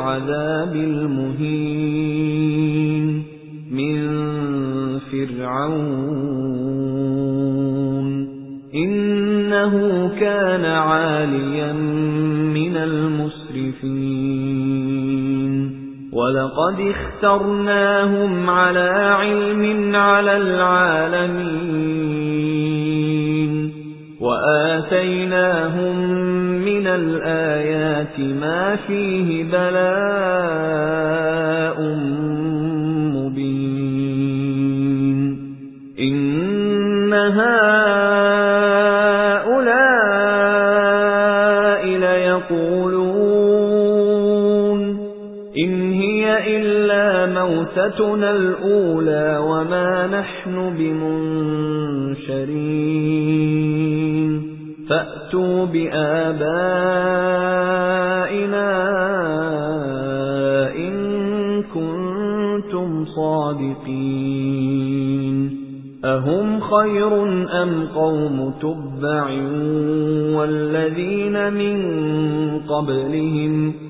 الْعَذَابِ الْمُهِينِ مِنْ فِرْعَوْنَ. إِنَّهُ كَانَ عَالِيًا مِنَ الْمُسْرِفِينَ. وَلَقَدِ اخْتَرْنَاهُمْ عَلَى عِلْمٍ عَلَى الْعَالَمِينَ. وَآتَيْنَاهُمْ مِنَ الْآيَاتِ مَا فِيهِ بَلَاءٌ مُبِينٌ. إِنَّ هَؤُلَاءِ لَيَقُولُونَ. إِنْ مَوْتَتُنَا الْأُولَى وَمَا نَحْنُ بِمُنشَرِينَ. فَأْتُوا بِآبَائِنَا إِن كُنتُمْ صَادِقِينَ. أَهُمْ خَيْرٌ أَمْ قَوْمُ تُبَّعٍ وَالَّذِينَ مِن قَبْلِهِمْ